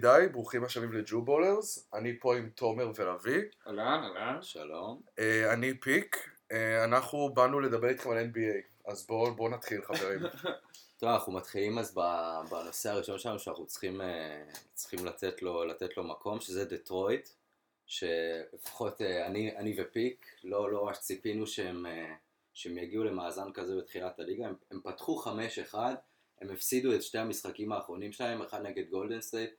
ידידיי, ברוכים השבים לג'ו בולרס, אני פה עם תומר ולוי. אהלן, אהלן. שלום. אה, אני פיק, אה, אנחנו באנו לדבר איתכם על NBA, אז בואו בוא נתחיל חברים. טוב, אנחנו מתחילים אז בנושא הראשון שלנו שאנחנו צריכים, אה, צריכים לתת, לו, לתת לו מקום, שזה דטרויט, שלפחות אני, אני ופיק לא, לא ממש ציפינו שהם, שהם יגיעו למאזן כזה בתחילת הליגה, הם, הם פתחו 5-1, הם הפסידו את שתי המשחקים האחרונים שלהם, אחד נגד גולדן סטייט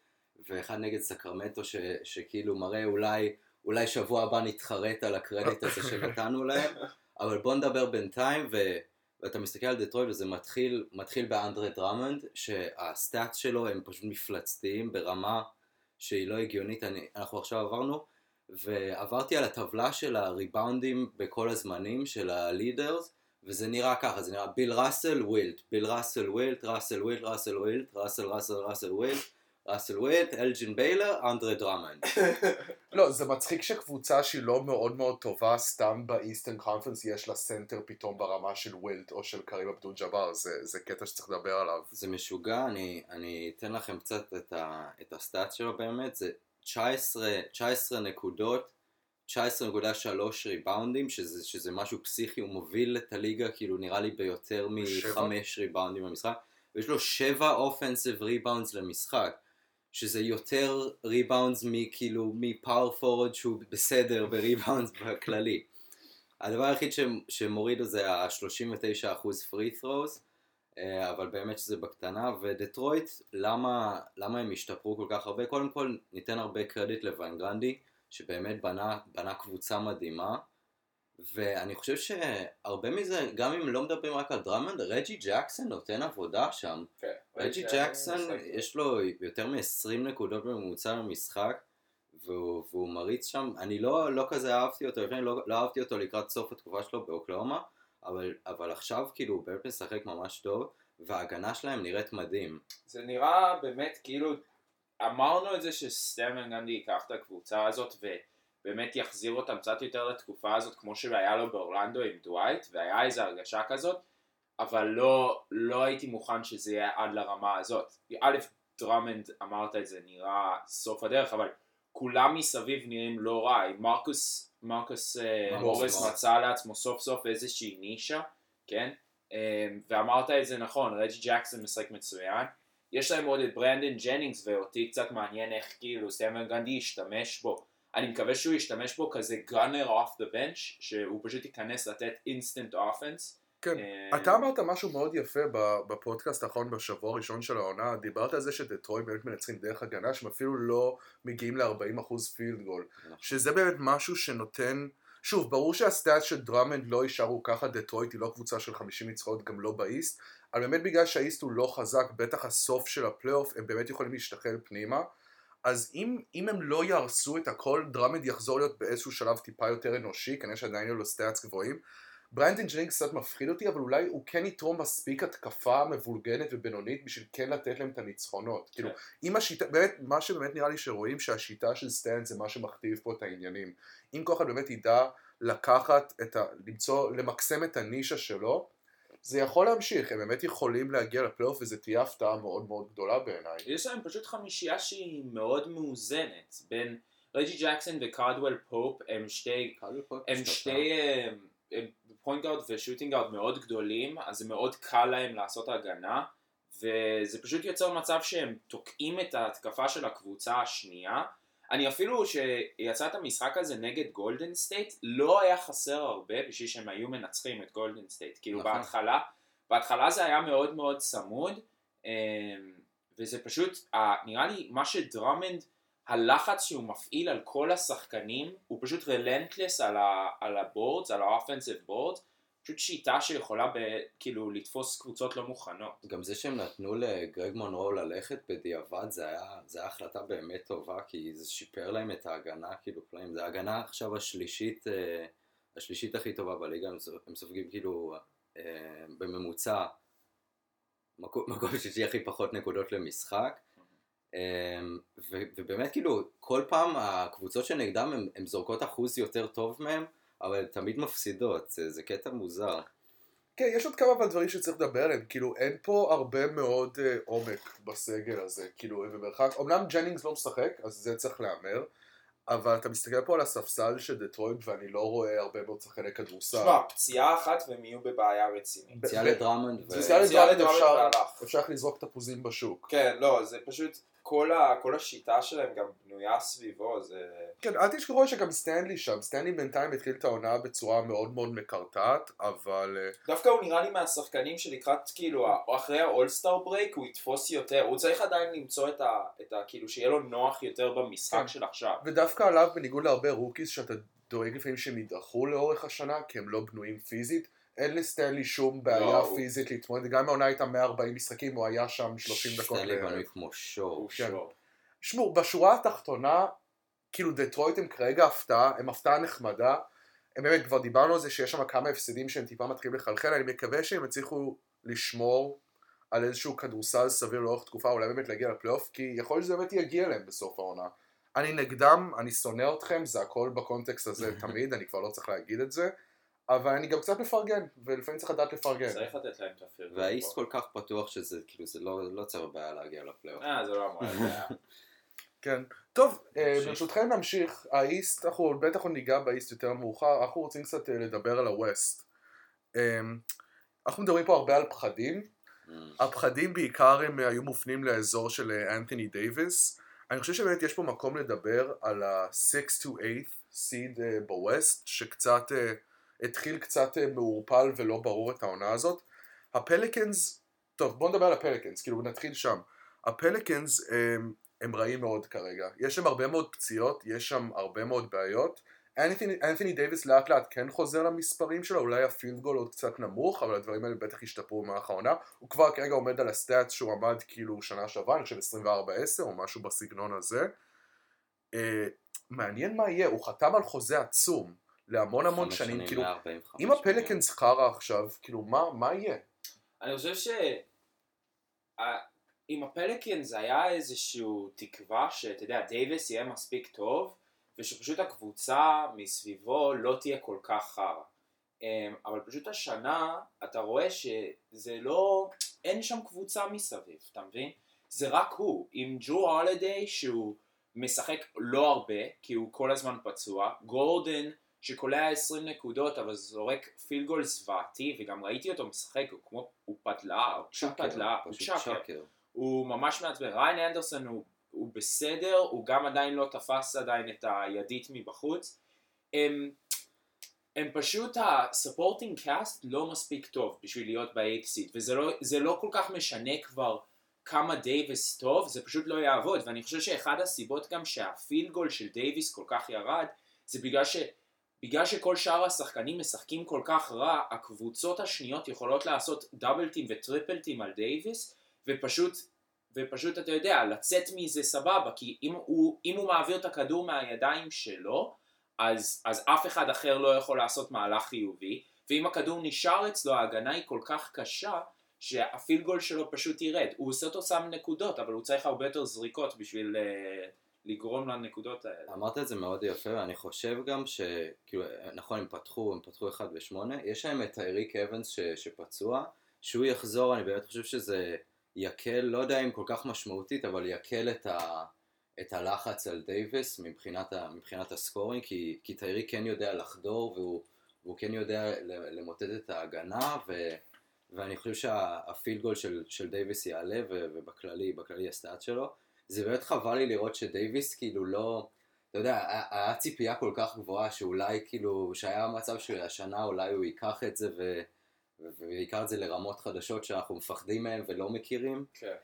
ואחד נגד סקרמנטו, ש, שכאילו מראה אולי, אולי שבוע הבא נתחרט על הקרדיט הזה שנתנו להם, אבל בוא נדבר בינתיים, ו, ואתה מסתכל על דטרויט וזה מתחיל, מתחיל באנדרה דרמונד, שה stats שלו הם פשוט מפלצתיים ברמה שהיא לא הגיונית, אני, אנחנו עכשיו עברנו, ועברתי על הטבלה של הריבאונדים בכל הזמנים של ה leaders, וזה נראה ככה, זה נראה ביל ראסל ווילט, ביל ראסל ווילט, ראסל ווילט, ראסל ווילט, ראסל ראסל ראסל ווילט, ראסל ווילט, אלג'ין ביילור, אנדרה דרמונד. לא, זה מצחיק שקבוצה שהיא לא מאוד מאוד טובה, סתם ב Eastern Conference יש לה center פתאום ברמה של ווילט או של קרים אבדול ג'אבר, זה, זה קטע שצריך לדבר עליו. זה משוגע, אני, אני אתן לכם קצת את, ה, את ה stats שלו באמת, זה 19, 19 נקודות, 19.3 ריבאונדים, שזה, שזה משהו פסיכי, הוא מוביל את הליגה כאילו נראה לי ביותר מחמש ריבאונדים במשחק, ויש לו שבע offensive rebounds למשחק, שזה יותר rebounds מכאילו מ power forward שהוא בסדר בריבאונדס בכללי. הדבר היחיד שמוריד לו זה ה-39% free throws, אבל באמת שזה בקטנה, ודטרויט, למה, למה הם השתפרו כל כך הרבה? קודם כל ניתן הרבה קרדיט לואן גנדי, שבאמת בנה, בנה קבוצה מדהימה, ואני חושב שהרבה מזה, גם אם לא מדברים רק על דרמנד, רג'י ג'קסון נותן עבודה שם. כן, רג'י ג'קסון, יש לו יותר מ-20 נקודות בממוצע במשחק, והוא, והוא מריץ שם, אני לא, לא כזה אהבתי אותו, לפני לא, לא אהבתי אותו לקראת סוף התקופה שלו באוקלאומה, אבל, אבל עכשיו כאילו הוא באמת משחק ממש טוב, וההגנה שלהם נראית מדהים. זה נראה באמת כאילו אמרנו את זה שסטן ואן גנדי ייקח את הקבוצה הזאת ובאמת יחזיר אותם קצת יותר לתקופה הזאת כמו שהיה לו באורלנדו עם דווייט והיה איזו הרגשה כזאת אבל לא, לא הייתי מוכן שזה יהיה עד לרמה הזאת. א', דרמונד אמרת את זה נראה סוף הדרך אבל כולם מסביב נראים לא רע. מרקוס, מרקוס אה, מוריס מצא לעצמו סוף סוף איזושהי נישה, כן? אה, ואמרת את זה נכון, רג'י ג'קסון משחק מצוין. יש להם עוד את ברנדון ג'נינגס ואותי קצת מעניין איך כאילו סטן ואן גנדי ישתמש בו אני מקווה שהוא ישתמש בו כזה gunner off the bench שהוא פשוט ייכנס לתת instant offense כן, אה, אתה אמרת משהו מאוד יפה בפודקאסט האחרון בשבוע הראשון של העונה, דיברת על זה שדטרויט באמת מנצחים דרך הגנה שהם אפילו לא מגיעים ל-40% field goal, נכון. שזה באמת משהו שנותן, שוב, ברור שה stats של דרמונד לא יישארו ככה, דטרויט היא לא קבוצה של 50 ניצחונות גם לא ב East, אבל באמת בגלל שה East הוא לא חזק, בטח הסוף של הפלייאוף, הם באמת יכולים להשתחל פנימה. אז אם, אם הם לא יהרסו את הכל, דרמונד יחזור להיות באיזשהו שלב טיפה יותר אנושי, כנראה שעדיין יהיו לו stats גבוהים. ברנדון ג'נינגס קצת מפחיד אותי, אבל אולי הוא כן יתרום מספיק התקפה מבולגנת ובינונית בשביל כן לתת להם את הניצחונות. כן. כאילו, אם השיטה, באמת, מה שבאמת נראה לי שרואים שהשיטה של סטן זה מה שמכתיב פה את העניינים. אם כל אחד באמת ידע לקחת את ה... למצוא, למקסם את הנישה שלו, זה יכול להמשיך, הם באמת יכולים להגיע לפלייאוף וזו תהיה הפתעה מאוד מאוד גדולה בעיניי. יש להם פשוט חמישייה שהיא מאוד מאוזנת, בין רג'י ג'קסון וקולדוול פופ הם שתי, הם שתי point guard ו shooting guard מאוד גדולים, אז זה מאוד קל להם לעשות הגנה, וזה פשוט יוצר מצב שהם תוקעים את ההתקפה של הקבוצה השנייה, אני אפילו שיצא את המשחק הזה נגד גולדן סטייט לא היה חסר הרבה בשביל שהם היו מנצחים את גולדן סטייט כאילו נכון. בהתחלה בהתחלה זה היה מאוד מאוד צמוד אמ, וזה פשוט נראה לי מה שדרמונד הלחץ שהוא מפעיל על כל השחקנים הוא פשוט relentless על ה boards על ה offensive boards פשוט שיטה שיכולה ב, כאילו לתפוס קבוצות לא מוכנות. גם זה שהם נתנו לגרג מונרו ללכת בדיעבד זה היה, זה היה החלטה באמת טובה כי זה שיפר להם את ההגנה כאילו פלאים, זה ההגנה עכשיו השלישית, אה, השלישית הכי טובה בליגה, הם סופגים כאילו אה, בממוצע מקום, מקום שישי הכי פחות נקודות למשחק אה, ובאמת כאילו כל פעם הקבוצות שנגדם הן זורקות אחוז יותר טוב מהם אבל תמיד מפסידות, זה, זה קטע מוזר. כן, יש עוד כמה דברים שצריך לדבר עליהם, כאילו אין פה הרבה מאוד uh, עומק בסגל הזה, כאילו, במרחק, אמנם ג'נינגס לא משחק, אז זה צריך להמר, אבל אתה מסתכל פה על הספסל של דטרויט ואני לא רואה הרבה מאוד שחקני כדורסל. תשמע, פציעה אחת והם יהיו בבעיה רצינית. פציעה לדרמונד. פציעה לדרמונד אפשר לזרוק תפוזים בשוק. כן, לא, זה פשוט... כל, ה, כל השיטה שלהם גם בנויה סביבו, זה... כן, אל תשכחו שגם סטנלי שם, סטנלי בינתיים התחיל את העונה בצורה מאוד מאוד מקרטעת, אבל... אה, דווקא הוא נראה לי מהשחקנים שלקראת, כאילו, אחרי ה All-Star break הוא יתפוס יותר, הוא צריך עדיין למצוא את ה... את ה כאילו, שיהיה לו נוח יותר במשחק כן. של עכשיו. ודווקא עליו, בניגוד להרבה rookies, שאתה דואג לפעמים שהם יידחו לאורך השנה, כי הם לא בנויים פיזית, אין לסטנלי שום בעיה לא, פיזית הוא... להתמודד, גם אם העונה הייתה 140 משחקים, הוא היה שם 30 דקות. סטנלי בנוי כמו שור. כן. שמעו, בשורה התחתונה, כאילו דטרויט הם כרגע הפתעה, הם הפתעה נחמדה, הם באמת, כבר דיברנו על זה שיש שם כמה הפסדים שהם טיפה מתחילים לחלחל, אני מקווה שהם יצליחו לשמור על איזשהו כדורסל סביר לאורך תקופה, אולי באמת להגיע לפלייאוף, כי יכול להיות שזה באמת יגיע אליהם בסוף העונה. אני נגדם, אני שונא אתכם, זה הכל בקונטקסט הזה תמיד, אני כבר לא צריך להגיד את זה. אבל אני גם קצת מפרגן, ולפעמים צריך לדעת לפרגן. צריך לתת להם את הפרגון. והאיסט כל כך פתוח שזה, כאילו, זה לא, לא צריך בעיה להגיע לפלייאוף. אה, זה לא אמור להיות. כן. טוב, אה, ברשותכם נמשיך. האיסט, אנחנו בטח עוד ניגע באיסט יותר מאוחר, אנחנו רוצים קצת אה, לדבר על הווסט. אה, אנחנו מדברים פה הרבה על פחדים. Mm. הפחדים בעיקר הם היו מופנים לאזור של אנתוני דייוויס. אני חושב שבאמת יש פה מקום לדבר על ה-6 to 8 seed ב West, שקצת... התחיל קצת אה, מעורפל ולא ברור את העונה הזאת. הפליקנס, טוב בוא נדבר על הפליקנס, כאילו נתחיל שם. הפליקנס הם, הם רעים מאוד כרגע, יש שם הרבה מאוד פציעות, יש שם הרבה מאוד בעיות. אנתוני דייוויס לאט לאט כן חוזר למספרים שלו, אולי ה field goal עוד קצת נמוך, אבל הדברים האלה בטח ישתפרו במהלך העונה. הוא כבר כרגע עומד על ה stat שהוא עמד כאילו שנה שעברה, אני חושב 24-10 או משהו בסגנון הזה. Uh, מעניין מה יהיה, הוא חתם על חוזה עצום. להמון המון שנים, שנים כאילו, אם ה Pelicans חרא עכשיו, כאילו, מה, מה יהיה? אני חושב ש... עם ה Pelicans היה איזשהו תקווה שאתה יודע, דייוויס יהיה מספיק טוב, ושפשוט הקבוצה מסביבו לא תהיה כל כך חרא. אמ, אבל פשוט השנה אתה רואה שזה לא, אין שם קבוצה מסביב, אתה מבין? זה רק הוא, עם ג'ו הולידיי שהוא משחק לא הרבה, כי הוא כל הזמן פצוע, גורדן שקולע 20 נקודות אבל זורק פילגול זוועתי וגם ראיתי אותו משחק הוא כמו הוא פתלה הוא פשוט פתלה הוא שקר. הוא ממש מעצבן. ריין אנדרסון הוא, הוא בסדר הוא גם עדיין לא תפס עדיין את הידית מבחוץ. הם, הם פשוט ה supporting cast לא מספיק טוב בשביל להיות ב eight seed וזה לא, לא כל כך משנה כבר כמה דייוויס טוב זה פשוט לא יעבוד. ואני חושב שאחד הסיבות גם שה field goal של דייוויס כל כך ירד זה בגלל ש... בגלל שכל שאר השחקנים משחקים כל כך רע, הקבוצות השניות יכולות לעשות double team ו triple team על דייוויס, ופשוט, ופשוט אתה יודע, לצאת מזה סבבה, כי אם הוא, אם הוא מעביר את הכדור מהידיים שלו, אז, אז אף אחד אחר לא יכול לעשות מהלך חיובי, ואם הכדור נשאר אצלו, ההגנה היא כל כך קשה, שהפיל גול שלו פשוט ירד. הוא עושה אותו שם נקודות, אבל הוא צריך הרבה יותר זריקות בשביל... לגרום לנקודות האלה. אמרת את זה מאוד יפה, ואני חושב גם שכאילו, נכון, הם פתחו, הם פתחו 1 ו-8, יש להם את טייריק אוונס ש, שפצוע, שהוא יחזור, אני באמת חושב שזה יקל, לא יודע אם כל כך משמעותית, אבל יקל את, ה, את הלחץ על דייוויס מבחינת, ה, מבחינת ה scoring, כי, כי טייריק כן יודע לחדור, והוא, והוא כן יודע למוטט את ההגנה, ו... ואני חושב שה field goal של, של דייוויס יעלה ובכללי, בכללי ה stat שלו זה באמת חבל לי לראות שדייוויס כאילו לא, אתה יודע, היה ציפייה כל כך גבוהה שאולי כאילו, שהיה מצב שהשנה אולי הוא ייקח את זה ו... את זה לרמות חדשות שאנחנו מפחדים מהן ולא מכירים. כן.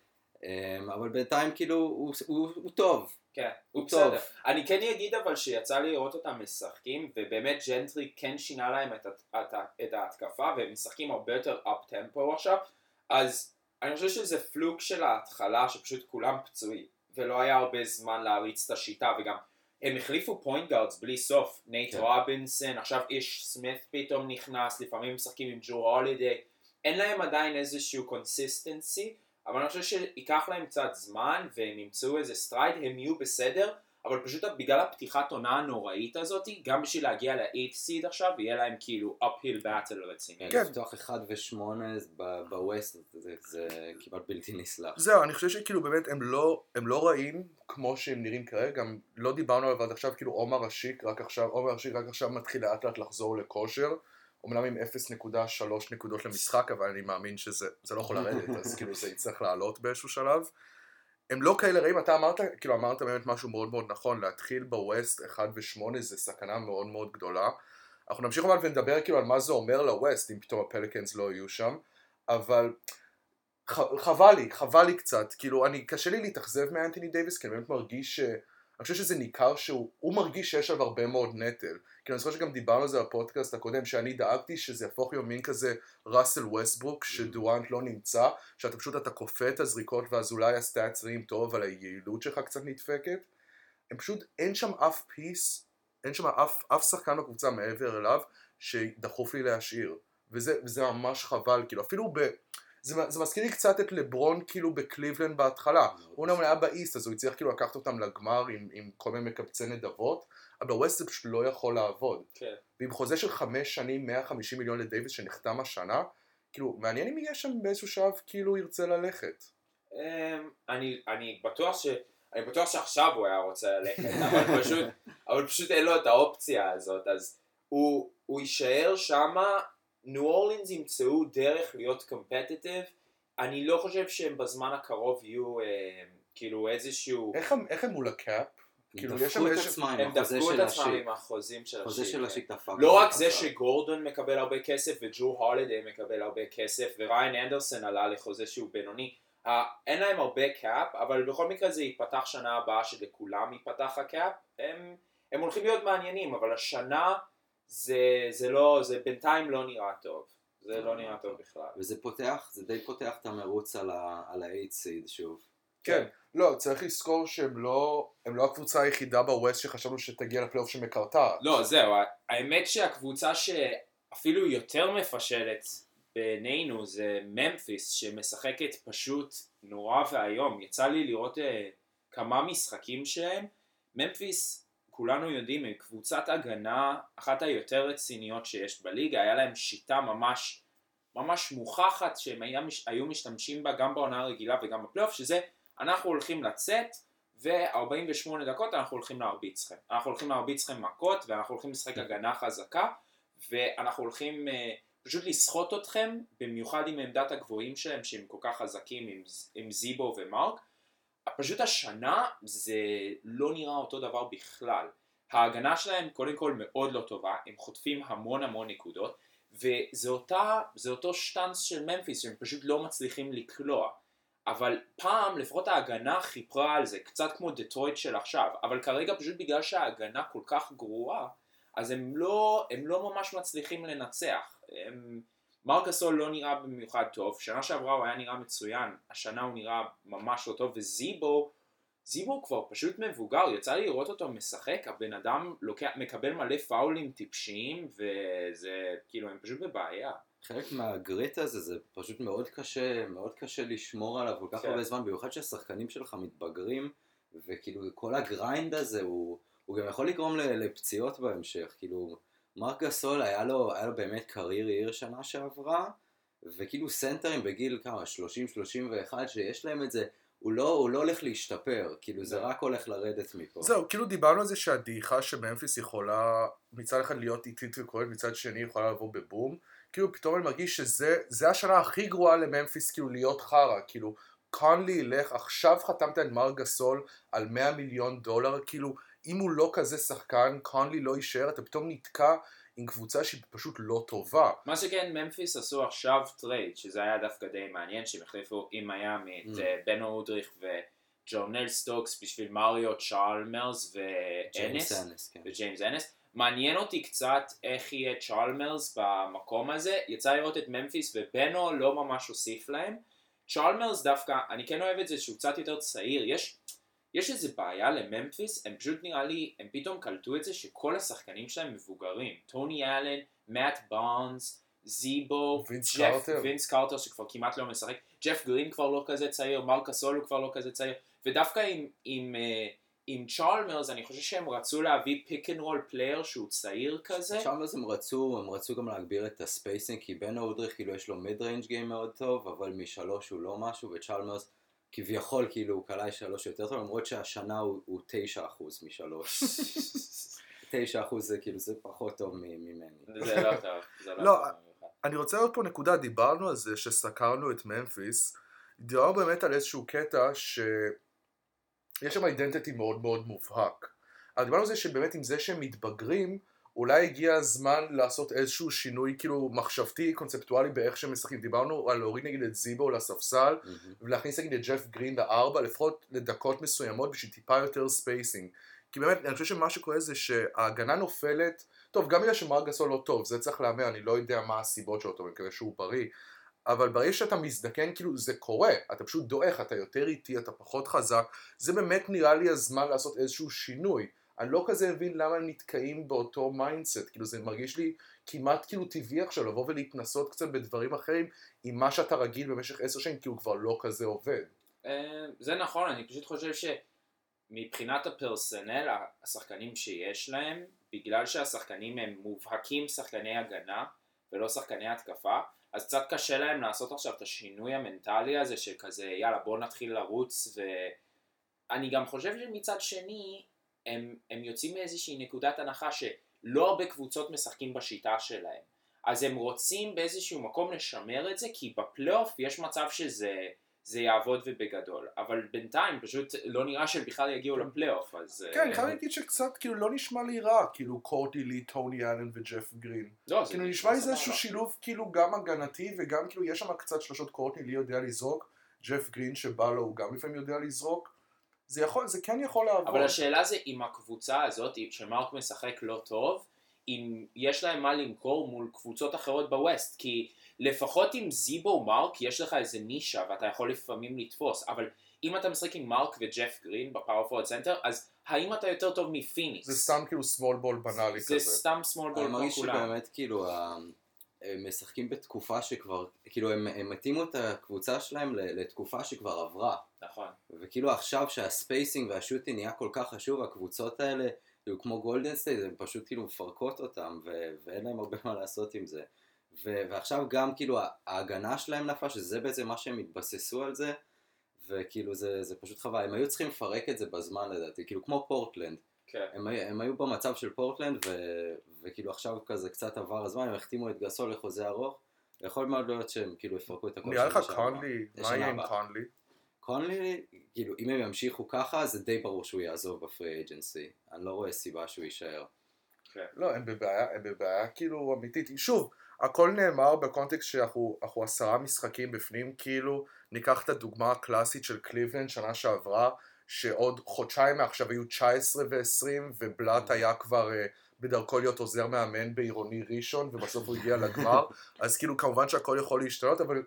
אמ, אבל בינתיים כאילו הוא, הוא, הוא טוב. כן, הוא, הוא בסדר. טוב. אני כן אגיד אבל שיצא לי לראות אותם משחקים ובאמת ג'נטרי כן שינה להם את, את, את ההתקפה והם משחקים הרבה יותר אפ טמפו עכשיו אז אני חושב שזה פלוק של ההתחלה שפשוט כולם פצועים ולא היה הרבה זמן להריץ את השיטה וגם הם החליפו point guards בלי סוף. נייט כן. רובינסון עכשיו איש סמית פתאום נכנס לפעמים משחקים עם ג'ו הולידיי אין להם עדיין איזשהו consistency אבל אני חושב שייקח להם קצת זמן והם ימצאו איזה stride הם יהיו בסדר אבל פשוט בגלל הפתיחת עונה הנוראית הזאת, גם בשביל להגיע ל-8 seed עכשיו, יהיה להם כאילו uphill battle רציני. כן. לפתוח 1 ו-8 ב West זה, זה כמעט בלתי נסלח. זהו, אני חושב שכאילו באמת הם לא, הם לא רעים כמו שהם נראים כרגע, גם לא דיברנו עליו עד עכשיו, כאילו עומר השיק רק עכשיו, עומר השיק רק עכשיו מתחיל לאט לאט לחזור לכושר. אומנם עם 0.3 נקודות למשחק, אבל אני מאמין שזה לא יכול לרדת, אז כאילו זה יצטרך לעלות באיזשהו שלב. הם לא כאלה רעים, אתה אמרת, כאילו אמרת באמת משהו מאוד מאוד נכון, להתחיל בווסט 1 ו-8 זה סכנה מאוד מאוד גדולה. אנחנו נמשיך אבל ונדבר כאילו על מה זה אומר לווסט, אם פתאום הפליקנס לא יהיו שם, אבל חבל לי, חבל לי קצת, כאילו אני, קשה לי להתאכזב מאנטוני דייוויס, כי אני באמת מרגיש ש... אני חושב שזה ניכר שהוא מרגיש שיש עליו הרבה מאוד נטל. כי אני זוכר שגם דיברנו על זה בפודקאסט הקודם, שאני דאגתי שזה יהפוך להיות מין כזה ראסל ווסטברוק, mm. שדורנט לא נמצא, שאתה פשוט, אתה כופה את הזריקות ואז אולי ה stats נראים טוב, אבל היעילות שלך קצת נדפקת. הם פשוט, אין שם אף piece, אין שם אף, אף שחקן בקבוצה מעבר אליו, שדחוף לי להשאיר. וזה, וזה ממש חבל, כאילו, אפילו ב... זה, זה מזכיר לי קצת את לברון כאילו בקליבלנד בהתחלה. הוא אומנם היה באיסט אז הוא הצליח כאילו לקחת אותם לגמר עם, עם כל מיני מקבצי נדבות, אבל בווסט זה פשוט לא יכול לעבוד. כן. ועם חוזה של חמש שנים 150 מיליון לדייוויס שנחתם השנה, כאילו מעניין אם יהיה שם באיזשהו שלב כאילו ירצה ללכת. אמ, אני, אני בטוח ש... אני בטוח שעכשיו הוא היה רוצה ללכת, אבל פשוט, אבל פשוט אין לו את האופציה הזאת, אז הוא, הוא יישאר שמה ניו אורלינס ימצאו דרך להיות competitive, אני לא חושב שהם בזמן הקרוב יהיו אה, כאילו איזשהו... איך הם, איך הם מול ה cap? כאילו יש שם איזשהו... הם דפקו את עצמם עם החוזים של אשיק. החוזה של אשיק דפק. לא רק זה שגורדון מקבל הרבה כסף וג'ו הולידי מקבל הרבה כסף וריין אנדרסון עלה לחוזה שהוא בינוני. אין להם הרבה cap, אבל בכל מקרה זה ייפתח שנה הבאה שלכולם ייפתח ה cap. הם, הם הולכים להיות מעניינים, אבל השנה זה, זה לא, זה בינתיים לא נראה טוב. זה לא נראה טוב בכלל. וזה פותח, זה די פותח את המרוץ על ה-8 סיד שוב. כן, לא, צריך לזכור שהם לא, הם לא הקבוצה היחידה בווסט שחשבנו שתגיע לפלייאוף שמקרטעת. לא, זהו, האמת שהקבוצה שאפילו יותר מפשלת בינינו זה ממפיס, שמשחקת פשוט נורא ואיום. יצא לי לראות uh, כמה משחקים שלהם. ממפיס כולנו יודעים, הם קבוצת הגנה אחת היותר רציניות שיש בליגה, היה להם שיטה ממש ממש מוכחת שהם היה, היו משתמשים בה גם בעונה הרגילה וגם בפלייאוף, שזה אנחנו הולכים לצאת ו-48 דקות אנחנו הולכים להרביץ לכם. אנחנו הולכים להרביץ לכם מכות ואנחנו הולכים לשחק הגנה חזקה ואנחנו הולכים uh, פשוט לסחוט אתכם, במיוחד עם עמדת הגבוהים שלהם שהם כל כך חזקים עם, עם זיבו ומרק פשוט השנה זה לא נראה אותו דבר בכלל. ההגנה שלהם קודם כל מאוד לא טובה, הם חוטפים המון המון נקודות, וזה אותה, אותו שטאנס של ממפיס שהם פשוט לא מצליחים לקלוע. אבל פעם לפחות ההגנה חיפרה על זה, קצת כמו דטרויט של עכשיו, אבל כרגע פשוט בגלל שההגנה כל כך גרועה, אז הם לא, הם לא ממש מצליחים לנצח. הם, מרק אסול לא נראה במיוחד טוב, שנה שעברה הוא היה נראה מצוין, השנה הוא נראה ממש לא טוב, וזיבו, זיבו כבר פשוט מבוגר, יצא לי לראות אותו משחק, הבן אדם לוקח, מקבל מלא פאולים טיפשיים, וזה, כאילו, הם פשוט בבעיה. חלק מהגריט הזה זה פשוט מאוד קשה, מאוד קשה לשמור עליו כל כך כן. הרבה זמן, במיוחד שהשחקנים שלך מתבגרים, וכאילו כל ה grind הזה הוא, הוא גם יכול לגרום לפציעות בהמשך, כאילו מרק גסול היה לו, היה לו באמת career year שנה שעברה, וכאילו סנטרים בגיל כמה, 30-31 שיש להם את זה, הוא לא, הוא לא הולך להשתפר, כאילו זה רק הולך לרדת מפה. זהו, כאילו דיברנו על זה שהדעיכה שממפיס יכולה מצד אחד להיות איטית וכואבת, מצד שני יכולה לבוא בבום. כאילו פתאום אני מרגיש שזה השנה הכי גרועה לממפיס כאילו להיות חרא, כאילו קונלי ילך, עכשיו חתמת את מרק גסול על 100 מיליון דולר, כאילו אם הוא לא כזה שחקן, קונלי לא יישאר, אתה פתאום נתקע עם קבוצה שהיא פשוט לא טובה. מה שכן, ממפיס עשו עכשיו trade, שזה היה דווקא די מעניין, שהם החליפו עם מיאמי את mm. אה, בנו אודריך וג'ורנל סטוקס בשביל מריו צ'ארלמרס ואנס, כן. וג'יימס אנס. מעניין אותי קצת איך יהיה צ'ארלמרס במקום הזה, יצא לראות את ממפיס ובנו לא ממש הוסיף להם. צ'ארלמרס דווקא, אני כן אוהב את זה שהוא קצת יותר צעיר, יש יש איזה בעיה לממפיס, הם פשוט נראה לי, הם פתאום קלטו את זה שכל השחקנים שלהם מבוגרים. טוני אלן, מאט בארנס, זיבו, וינס קרטר. וינס קרטר שכבר כמעט לא משחק, ג'ף גרין כבר לא כזה צעיר, מרק אסול הוא כבר לא כזה צעיר, ודווקא עם, עם, עם, אה, עם צ'ארלמרס אני חושב שהם רצו להביא pick and roll player שהוא צעיר כזה. צ'ארלמרס הם רצו, הם רצו גם להגביר את ה spacing, כי בנו אודריך כאילו יש לו mid range game מאוד טוב, אבל משלוש הוא לא משהו, וצ'ארלמרס כביכול כאילו הוא קלעי שלוש יותר טוב, למרות שהשנה הוא, הוא 9% משלוש. 9% זה כאילו זה פחות טוב ממני. זה לא טוב. לא, לא. אני רוצה עוד פה נקודה, דיברנו על זה שסקרנו את ממפיס, דיברנו באמת על איזשהו קטע שיש שם identity מאוד מאוד מובהק. דיברנו על זה שבאמת עם זה שהם מתבגרים, אולי הגיע הזמן לעשות איזשהו שינוי כאילו מחשבתי, קונספטואלי באיך שהם משחקים. דיברנו על להוריד נגיד את זיבו לספסל, mm-hmm. ולהכניס נגיד את ג'ף גרין לארבע, לפחות לדקות מסוימות בשביל טיפה יותר spacing. כי באמת, אני חושב שמה שקורה זה שההגנה נופלת, טוב, גם בגלל שמרק גסול לא טוב, זה צריך לומר, אני לא יודע מה הסיבות שלו, אני מקווה שהוא בריא, אבל ברגע שאתה מזדקן, כאילו, זה קורה, אתה פשוט דועך, אתה יותר איטי, אתה פחות חזק, זה באמת נראה לי הזמן לעשות איזשהו שינוי. אני לא כזה מבין למה הם נתקעים באותו mindset, כאילו זה מרגיש לי כמעט כאילו טבעי עכשיו לבוא ולהתנסות קצת בדברים אחרים עם מה שאתה רגיל במשך עשר שנים, כי הוא כבר לא כזה עובד. אה, זה נכון, אני פשוט חושב שמבחינת הפרסונל, השחקנים שיש להם, בגלל שהשחקנים הם מובהקים שחקני הגנה ולא שחקני התקפה, אז קצת קשה להם לעשות עכשיו את השינוי המנטלי הזה של כזה יאללה בוא נתחיל לרוץ ואני גם חושב שמצד שני הם, הם יוצאים מאיזושהי נקודת הנחה שלא הרבה קבוצות משחקים בשיטה שלהם אז הם רוצים באיזשהו מקום לשמר את זה כי בפלייאוף יש מצב שזה זה יעבוד ובגדול אבל בינתיים פשוט לא נראה שהם בכלל יגיעו לפלייאוף אז כן, אני אה, חייב להגיד שקצת כאילו לא נשמע לי רע, כאילו קורטי לי, טוני אלן וג'ף גרין. לא, זה כאילו נשמע לי זה. איזשהו שילוב כאילו גם הגנתי וגם כאילו יש שם קצת שלושות קורטני לי יודע לזרוק, ג'ף גרין שבא לו הוא גם לפעמים יודע לזרוק, זה יכול, זה כן יכול לעבוד. אבל השאלה זה אם הקבוצה הזאת שמרק משחק לא טוב, אם יש להם מה למכור מול קבוצות אחרות בווסט, כי לפחות עם זיבו ומרק יש לך איזה נישה ואתה יכול לפעמים לתפוס, אבל אם אתה משחק עם מרק וג'ף גרין ב power forward center, אז האם אתה יותר טוב מפיניקס? זה סתם כאילו small ball בנאלי זה כזה. סתם small ball אני כמו מרגיש כולם. שבאמת כאילו הם משחקים בתקופה שכבר, כאילו הם, הם התאימו את הקבוצה שלהם לתקופה שכבר עברה. נכון. וכאילו עכשיו שה spacing וה shooting נהיה כל כך חשוב, הקבוצות האלה, כאילו כמו גולדן סטייט, הן פשוט כאילו מפרקות אותם, ו- ואין להם הרבה מה לעשות עם זה. ו- ועכשיו גם כאילו ההגנה שלהם נפלה, שזה בעצם מה שהם התבססו על זה, וכאילו זה, זה פשוט חבל, הם היו צריכים לפרק את זה בזמן לדעתי, כאילו כמו פורטלנד, כן. הם, הם היו במצב של פורטלנד, ו, וכאילו עכשיו כזה קצת עבר הזמן, הם החתימו את גסול לחוזה ארוך, ויכול מאוד להיות שהם כאילו יפרקו את הכל נראה לך. קונלי, מה יהיה עם. קונלי? קונלי, כאילו, אם הם ימשיכו ככה, זה די ברור שהוא יעזוב בפרי אייג'נסי. אני לא רואה סיבה שהוא יישאר. כן. לא, הם בבעיה, הם בבעיה כאילו אמיתית. שוב, הכל נאמר בקונטקסט שאנחנו אנחנו עשרה משחקים בפנים, כאילו, ניקח את הדוגמה הקלאסית של קליבלנד שנה שעברה, שעוד חודשיים מעכשיו היו 19 ו-20, ובלאט היה כבר uh, בדרכו להיות עוזר מאמן בעירוני ראשון, ובסוף הוא הגיע לגמר, אז כאילו כמובן שהכל יכול להשתנות, אבל,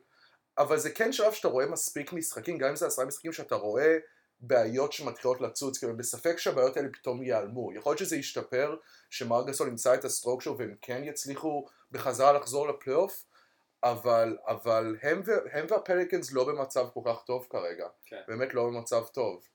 אבל זה כן שלב שאתה רואה מספיק משחקים, גם אם זה עשרה משחקים שאתה רואה בעיות שמתחילות לצוץ, כאילו בספק שהבעיות האלה פתאום ייעלמו. יכול להיות שזה ישתפר, שמרק גסול ימצא את הסטרוק שלו והם כן יצליחו בחזרה לחזור לפלייאוף, אבל, אבל הם, הם והפליקנס לא במצב כל כך טוב כרגע. כן. באמת לא במצב טוב.